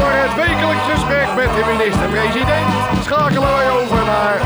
voor het wekelijks gesprek met de minister-president. Schakelen wij over naar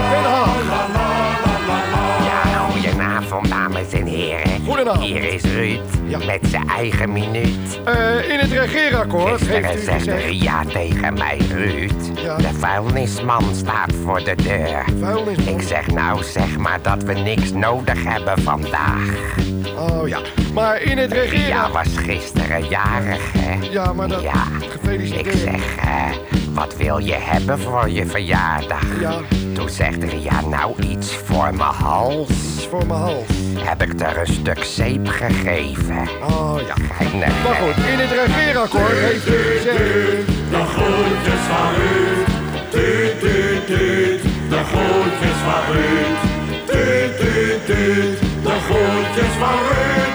Goedenavond. Hier is Ruud Ja. met zijn eigen minuut. Eh, in het regeerakkoord heeft Gisteren u zegt gezegd... Ria tegen mij, Ruud. Ja. De vuilnisman staat voor de deur. Vuilnisman? Ik zeg nou, zeg maar dat we niks nodig hebben vandaag. Oh ja, maar in het regeerakkoord... was gisteren jarig, hè? Ja, maar dat... Ja. Gefeliciteerd. Ik zeg, eh, wat wil je hebben voor je verjaardag? Ja. Toen zegt Ria, nou iets voor mijn hals. Voor mijn hals. Heb ik er een stuk zeep gegeven. Oh ja. Geinig, Maar goed, in het regeerakkoord heeft u gezegd... De groetjes van Ruud. Tuut, tuut, tuut. De groetjes van Ruud. Tuut, tuut, tuut. De groetjes van Ruud.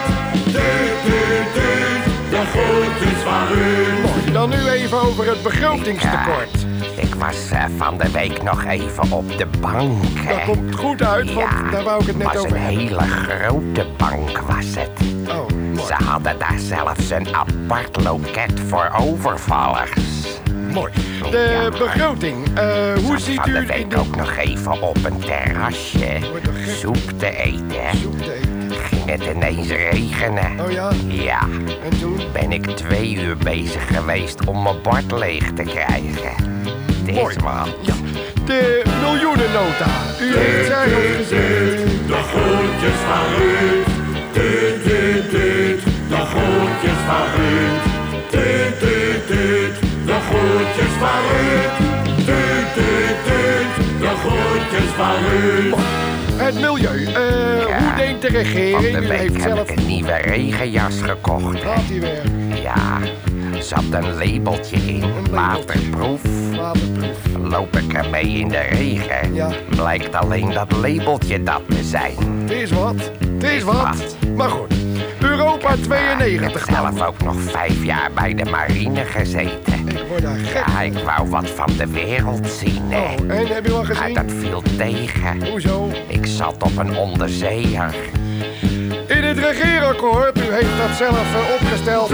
Tuut, tuut, tuut. De groetjes van Ruud. Dan nu even over het begrotingstekort. Ik was eh, van de week nog even op de bank. hè. Dat komt goed uit, want ja, daar wou ik het net was over een hebben. hele grote bank was het. Oh, mooi. Ze hadden daar zelfs een apart loket voor overvallers. Mooi. De Ja. begroting, eh, hoe Zat ziet van u de het in week de... ook nog even op een terrasje soep te eten. hè. Soep te eten. Ging het ineens regenen. Oh ja? Ja, En toen? ben ik twee uur bezig geweest om mijn bord leeg te krijgen. Is wat. Ja. De miljoenennota. U heeft zelf gezegd... De groetjes van Ruud. Tuut, tuut, tuut. De groetjes van Ruud. Het milieu. Eh, Ja. Hoe denkt de regering? de heeft heb zelf... ik een nieuwe regenjas gekocht. Gaat hij weer. Ja, zat een labeltje in. labeltje. Waterproef. Waterproef. Loop ik ermee in de regen, Ja. blijkt alleen dat labeltje dat te zijn. Het is wat. Het is wat. wat. Maar goed. Europa Maar ik heb 92 zelf ook nog vijf jaar bij de marine gezeten. Ik word daar gek Ja, ik wou wat van de wereld zien, hè. Oh, en heb je Maar gezien? dat viel tegen. Hoezo? Ik zat op een onderzeeër. In het regeerakkoord, u heeft dat zelf eh, opgesteld.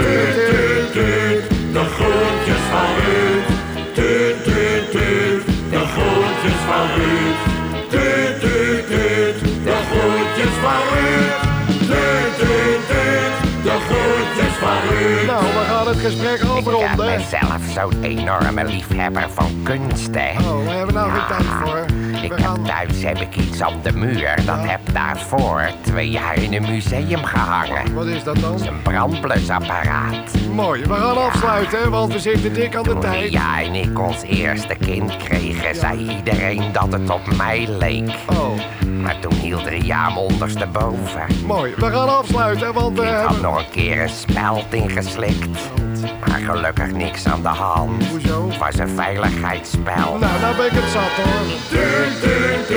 Gesprek Ik eh, ben zelf zo'n enorme liefhebber van kunst, hè. Oh, we hebben nou geen tijd voor. Ik We heb gaan... thuis heb ik iets aan de muur. Dat heb daarvoor twee jaar in een museum gehangen. Wat is dat dan? Een brandblusapparaat. Mooi, we gaan afsluiten, want we zitten dik aan de Toen tijd. Ria en ik ons eerste kind kregen, zei iedereen dat het op mij leek. Oh, Maar toen hield Ria hem ondersteboven. mooi. We gaan afsluiten, want we Ik had hebben... nog een keer een speld ingeslikt. Maar gelukkig niks aan de hand. Hoezo? Het was een veiligheidsspel. Nou, nou ben ik het zat hoor. Tuut, tuut,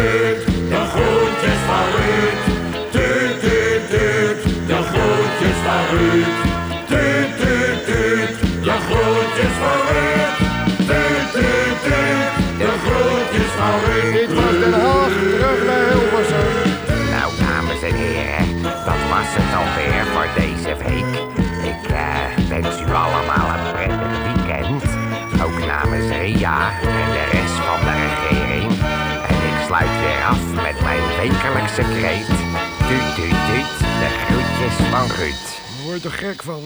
de groetjes van Ruud. Tuut, tuut, tuut, de groetjes van Ruud. Tuut, tuut, de groetjes van en de rest van de regering. En ik sluit weer af met mijn wekelijkse kreet. Tuut, tuut, tuut, de groetjes van Ruud. Word toch gek van?